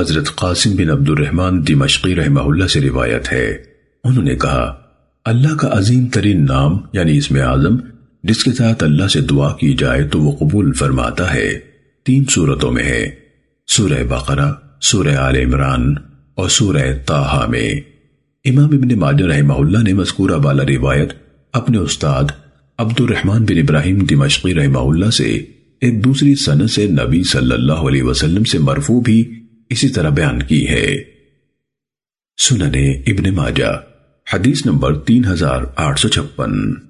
حضرت قاسم بن عبد الرحمن دمشقی رحمہ اللہ سے روایت ہے۔ انہوں نے کہا، اللہ کا عظیم ترین نام یعنی اسم اعظم، جس کے ساتھ اللہ سے دعا کی جائے تو وہ قبول فرماتا ہے، تین صورتوں میں ہے۔ سورہ بقرہ، سورہ آل عمران اور سورہ تاہا میں۔ امام ابن ماجہ رحمہ اللہ نے مذکورہ بالا روایت اپنے استاد عبد الرحمن بن ابراہیم دمشقی رحمہ اللہ سے ایک دوسری سنت سے نبی صلی اللہ علیہ وسلم سے مرفوع بھی اسی طرح بیان کی ہے۔ سننے ابن ماجہ، حدیث نمبر تین ہزار آٹھ سو چھپن۔